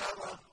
الشَّجَرَةُ